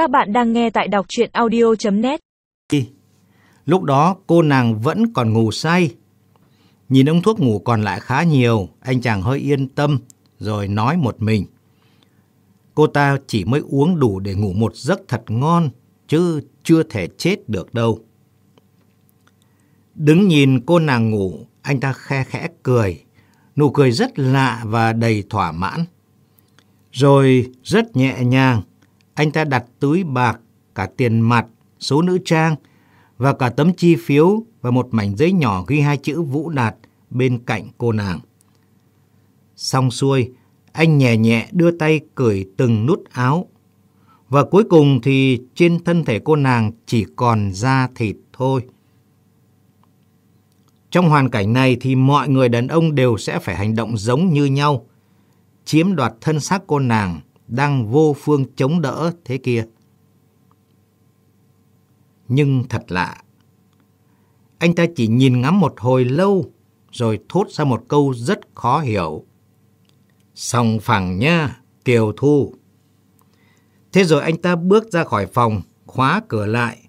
Các bạn đang nghe tại đọc chuyện audio.net Lúc đó cô nàng vẫn còn ngủ say. Nhìn ông thuốc ngủ còn lại khá nhiều, anh chàng hơi yên tâm, rồi nói một mình. Cô ta chỉ mới uống đủ để ngủ một giấc thật ngon, chứ chưa thể chết được đâu. Đứng nhìn cô nàng ngủ, anh ta khe khẽ cười, nụ cười rất lạ và đầy thỏa mãn. Rồi rất nhẹ nhàng, anh ta đặt túi bạc, cả tiền mặt, số nữ trang và cả tấm chi phiếu và một mảnh giấy nhỏ ghi hai chữ Vũ Đạt bên cạnh cô nàng. Xong xuôi, anh nhẹ nhẹ đưa tay cởi từng nút áo. Và cuối cùng thì trên thân thể cô nàng chỉ còn da thịt thôi. Trong hoàn cảnh này thì mọi người đàn ông đều sẽ phải hành động giống như nhau. Chiếm đoạt thân xác cô nàng đang vô phương chống đỡ thế kia. Nhưng thật lạ. Anh ta chỉ nhìn ngắm một hồi lâu rồi thốt ra một câu rất khó hiểu. Sòng phẳng nha, Kiều Thu. Thế rồi anh ta bước ra khỏi phòng, khóa cửa lại.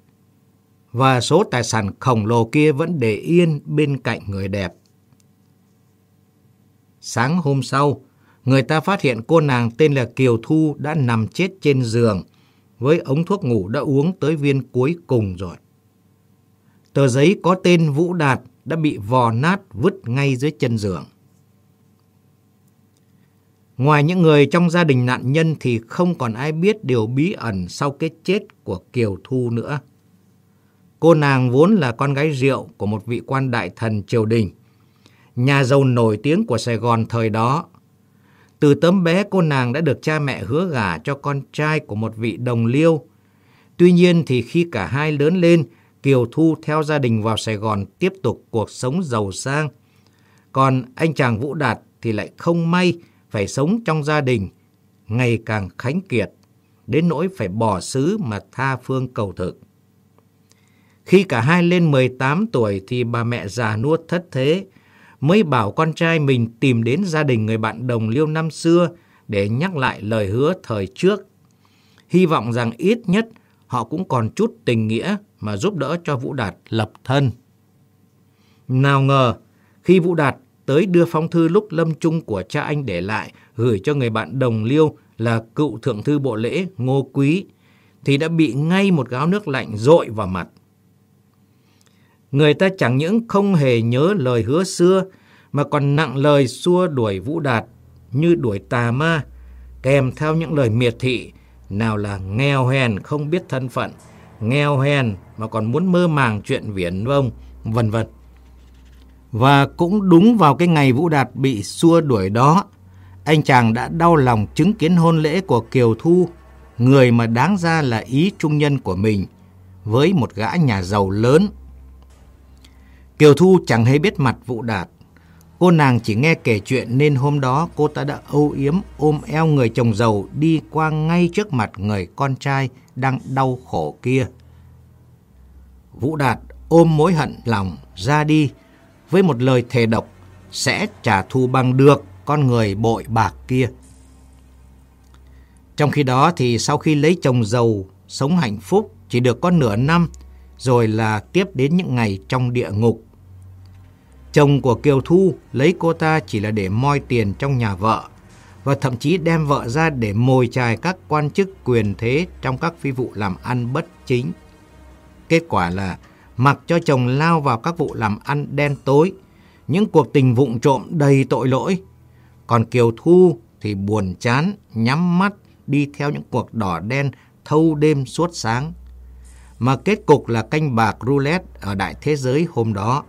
Và số tài sản khổng lồ kia vẫn để yên bên cạnh người đẹp. Sáng hôm sau, người ta phát hiện cô nàng tên là Kiều Thu đã nằm chết trên giường với ống thuốc ngủ đã uống tới viên cuối cùng rồi. Tờ giấy có tên Vũ Đạt đã bị vò nát vứt ngay dưới chân giường. Ngoài những người trong gia đình nạn nhân thì không còn ai biết điều bí ẩn sau cái chết của Kiều Thu nữa. Cô nàng vốn là con gái rượu của một vị quan đại thần triều đình, nhà giàu nổi tiếng của Sài Gòn thời đó. Từ tấm bé cô nàng đã được cha mẹ hứa gả cho con trai của một vị đồng liêu. Tuy nhiên thì khi cả hai lớn lên, Kiều Thu theo gia đình vào Sài Gòn tiếp tục cuộc sống giàu sang. Còn anh chàng Vũ Đạt thì lại không may phải sống trong gia đình ngày càng khánh kiệt, đến nỗi phải bỏ xứ mà tha phương cầu thực. Khi cả hai lên 18 tuổi thì bà mẹ già nuốt thất thế, mới bảo con trai mình tìm đến gia đình người bạn đồng liêu năm xưa để nhắc lại lời hứa thời trước. Hy vọng rằng ít nhất họ cũng còn chút tình nghĩa mà giúp đỡ cho Vũ Đạt lập thân. Nào ngờ, khi Vũ Đạt tới đưa phong thư lúc lâm chung của cha anh để lại gửi cho người bạn đồng liêu là cựu thượng thư bộ lễ Ngô Quý, thì đã bị ngay một gáo nước lạnh dội vào mặt. Người ta chẳng những không hề nhớ lời hứa xưa, mà còn nặng lời xua đuổi Vũ Đạt như đuổi tà ma, kèm theo những lời miệt thị, nào là nghèo hèn không biết thân phận, nghèo hèn mà còn muốn mơ màng chuyện viễn vông, vân vân. Và cũng đúng vào cái ngày Vũ Đạt bị xua đuổi đó, anh chàng đã đau lòng chứng kiến hôn lễ của Kiều Thu, người mà đáng ra là ý trung nhân của mình, với một gã nhà giàu lớn. Kiều Thu chẳng hề biết mặt Vũ Đạt. Cô nàng chỉ nghe kể chuyện nên hôm đó cô ta đã âu yếm ôm eo người chồng giàu đi qua ngay trước mặt người con trai đang đau khổ kia. Vũ Đạt ôm mối hận lòng ra đi với một lời thề độc sẽ trả thù bằng được con người bội bạc kia. Trong khi đó thì sau khi lấy chồng giàu, sống hạnh phúc chỉ được có nửa năm, rồi là tiếp đến những ngày trong địa ngục. Chồng của Kiều Thu lấy cô ta chỉ là để moi tiền trong nhà vợ, và thậm chí đem vợ ra để mồi chài các quan chức quyền thế trong các phi vụ làm ăn bất chính. Kết quả là mặc cho chồng lao vào các vụ làm ăn đen tối, những cuộc tình vụng trộm đầy tội lỗi. Còn Kiều Thu thì buồn chán, nhắm mắt đi theo những cuộc đỏ đen thâu đêm suốt sáng. Mà kết cục là canh bạc roulette ở đại thế giới hôm đó.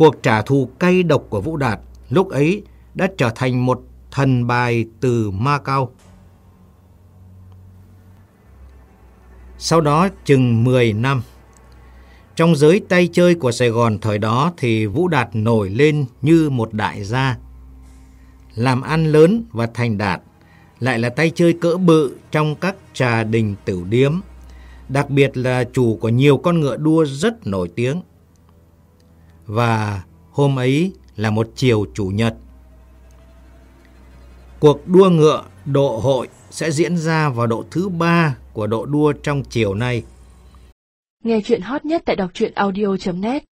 Cuộc trả thù cay độc của Vũ Đạt lúc ấy đã trở thành một thần bài từ Macau. Sau đó chừng 10 năm, trong giới tay chơi của Sài Gòn thời đó thì Vũ Đạt nổi lên như một đại gia. Làm ăn lớn và thành đạt, lại là tay chơi cỡ bự trong các trà đình tửu điếm, đặc biệt là chủ của nhiều con ngựa đua rất nổi tiếng. Và hôm ấy là một chiều chủ nhật. Cuộc đua ngựa Độ hội sẽ diễn ra vào độ thứ ba của độ đua trong chiều nay. Nghe chuyện hot nhất tại đọc truyện audio.net